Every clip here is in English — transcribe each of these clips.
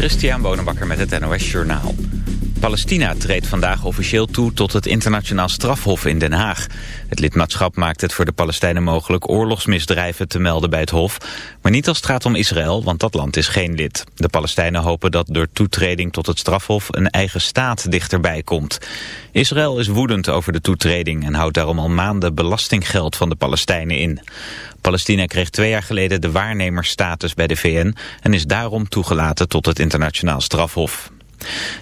Christian Bonenbakker met het NOS Journaal. Palestina treedt vandaag officieel toe tot het internationaal strafhof in Den Haag. Het lidmaatschap maakt het voor de Palestijnen mogelijk oorlogsmisdrijven te melden bij het hof. Maar niet als het gaat om Israël, want dat land is geen lid. De Palestijnen hopen dat door toetreding tot het strafhof een eigen staat dichterbij komt. Israël is woedend over de toetreding en houdt daarom al maanden belastinggeld van de Palestijnen in. Palestina kreeg twee jaar geleden de waarnemersstatus bij de VN en is daarom toegelaten tot het internationaal strafhof.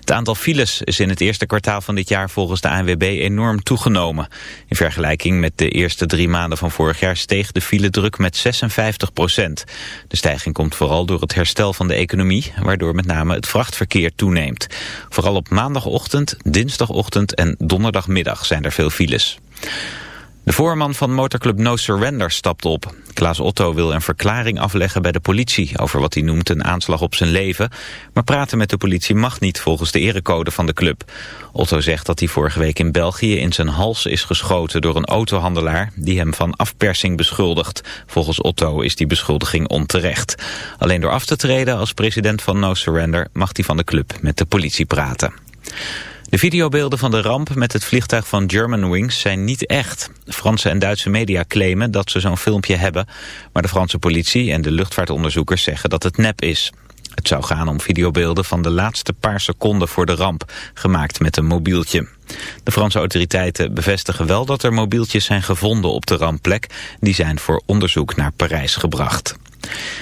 Het aantal files is in het eerste kwartaal van dit jaar volgens de ANWB enorm toegenomen. In vergelijking met de eerste drie maanden van vorig jaar steeg de file druk met 56 procent. De stijging komt vooral door het herstel van de economie, waardoor met name het vrachtverkeer toeneemt. Vooral op maandagochtend, dinsdagochtend en donderdagmiddag zijn er veel files. De voorman van motorclub No Surrender stapt op. Klaas Otto wil een verklaring afleggen bij de politie over wat hij noemt een aanslag op zijn leven. Maar praten met de politie mag niet volgens de erecode van de club. Otto zegt dat hij vorige week in België in zijn hals is geschoten door een autohandelaar die hem van afpersing beschuldigt. Volgens Otto is die beschuldiging onterecht. Alleen door af te treden als president van No Surrender mag hij van de club met de politie praten. De videobeelden van de ramp met het vliegtuig van Germanwings zijn niet echt. Franse en Duitse media claimen dat ze zo'n filmpje hebben, maar de Franse politie en de luchtvaartonderzoekers zeggen dat het nep is. Het zou gaan om videobeelden van de laatste paar seconden voor de ramp, gemaakt met een mobieltje. De Franse autoriteiten bevestigen wel dat er mobieltjes zijn gevonden op de rampplek. Die zijn voor onderzoek naar Parijs gebracht.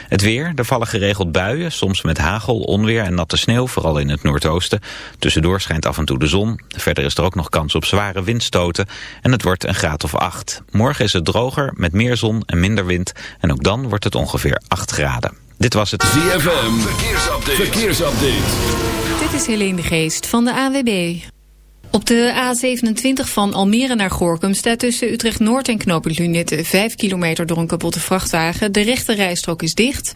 Het weer, er vallen geregeld buien, soms met hagel, onweer en natte sneeuw, vooral in het noordoosten. Tussendoor schijnt af en toe de zon. Verder is er ook nog kans op zware windstoten en het wordt een graad of acht. Morgen is het droger, met meer zon en minder wind en ook dan wordt het ongeveer 8 graden. Dit was het ZFM, verkeersupdate. verkeersupdate. Dit is Helene de Geest van de AWB. Op de A27 van Almere naar Gorkum staat tussen Utrecht-Noord en Knooppunt Lunette 5 kilometer door een kapotte vrachtwagen. De rechte rijstrook is dicht.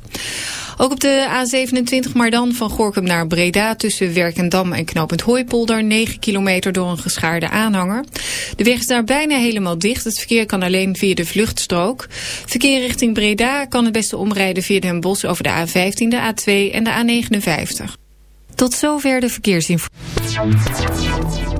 Ook op de A27 maar dan van Gorkum naar Breda tussen Werkendam en Knooppunt Hooipolder 9 kilometer door een geschaarde aanhanger. De weg is daar bijna helemaal dicht. Het verkeer kan alleen via de vluchtstrook. Verkeer richting Breda kan het beste omrijden via Den Bosch over de A15, de A2 en de A59. Tot zover de verkeersinformatie.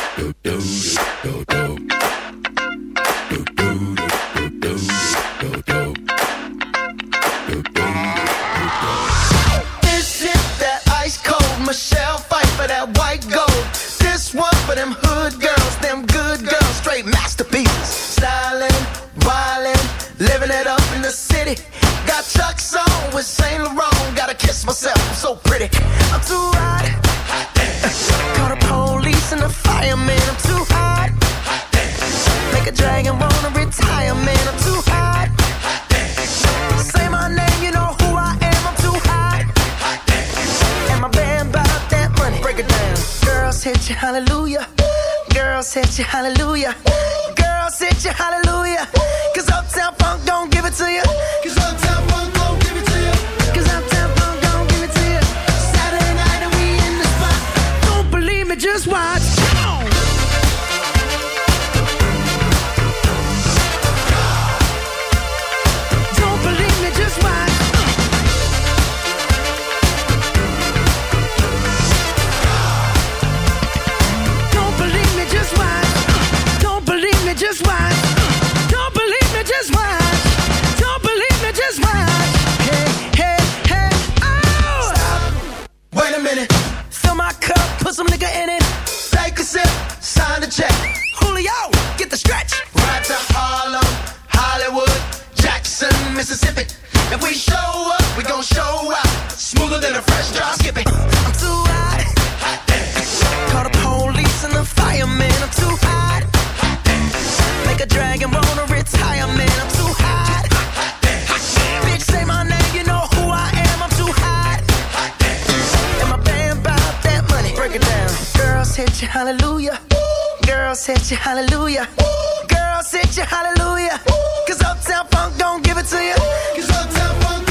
a dragon, bone or retire, man. I'm too hot. Bitch, say my name, you know who I am. I'm too hot. And my band bought that money. Break it down. Girls hit you, hallelujah. Girls hit you, hallelujah. Girls hit you, hallelujah. Cause Uptown Funk don't give it to you. Cause Uptown Funk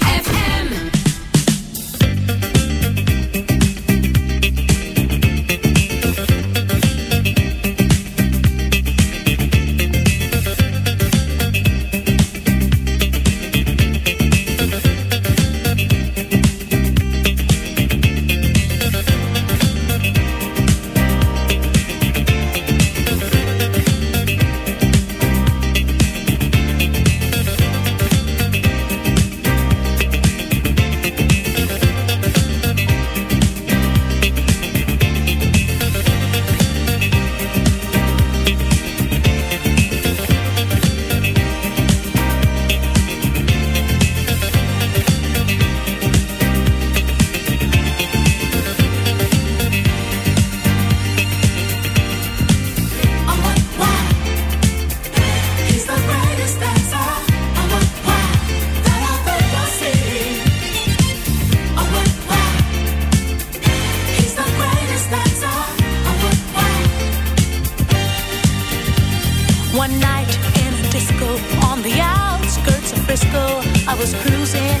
was cruising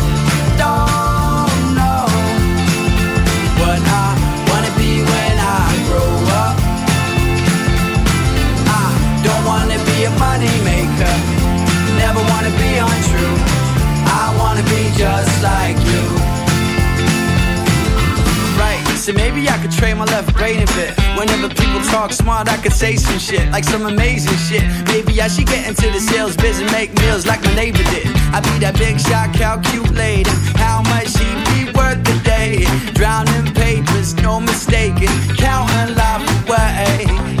to be just like you. Right, so maybe I could trade my left brain a bit. Whenever people talk smart, I could say some shit, like some amazing shit. Maybe I should get into the sales biz and make meals like my neighbor did. I'd be that big shot, calculated how much she'd be worth today. Drowning papers, no mistaking, counting life away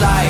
life.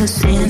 innocent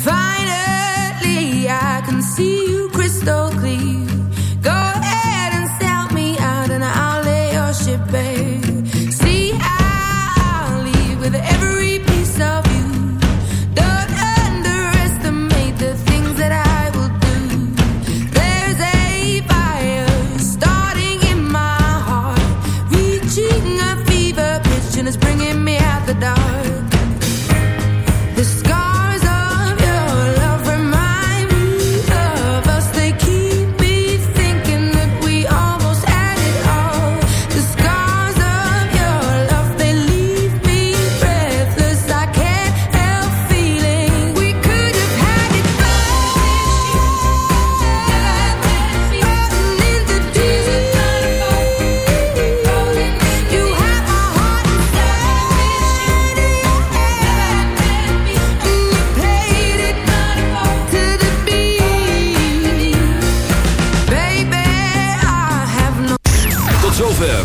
Finally, I can see you crystal clear. Go ahead and sell me out, and I'll lay your ship bare.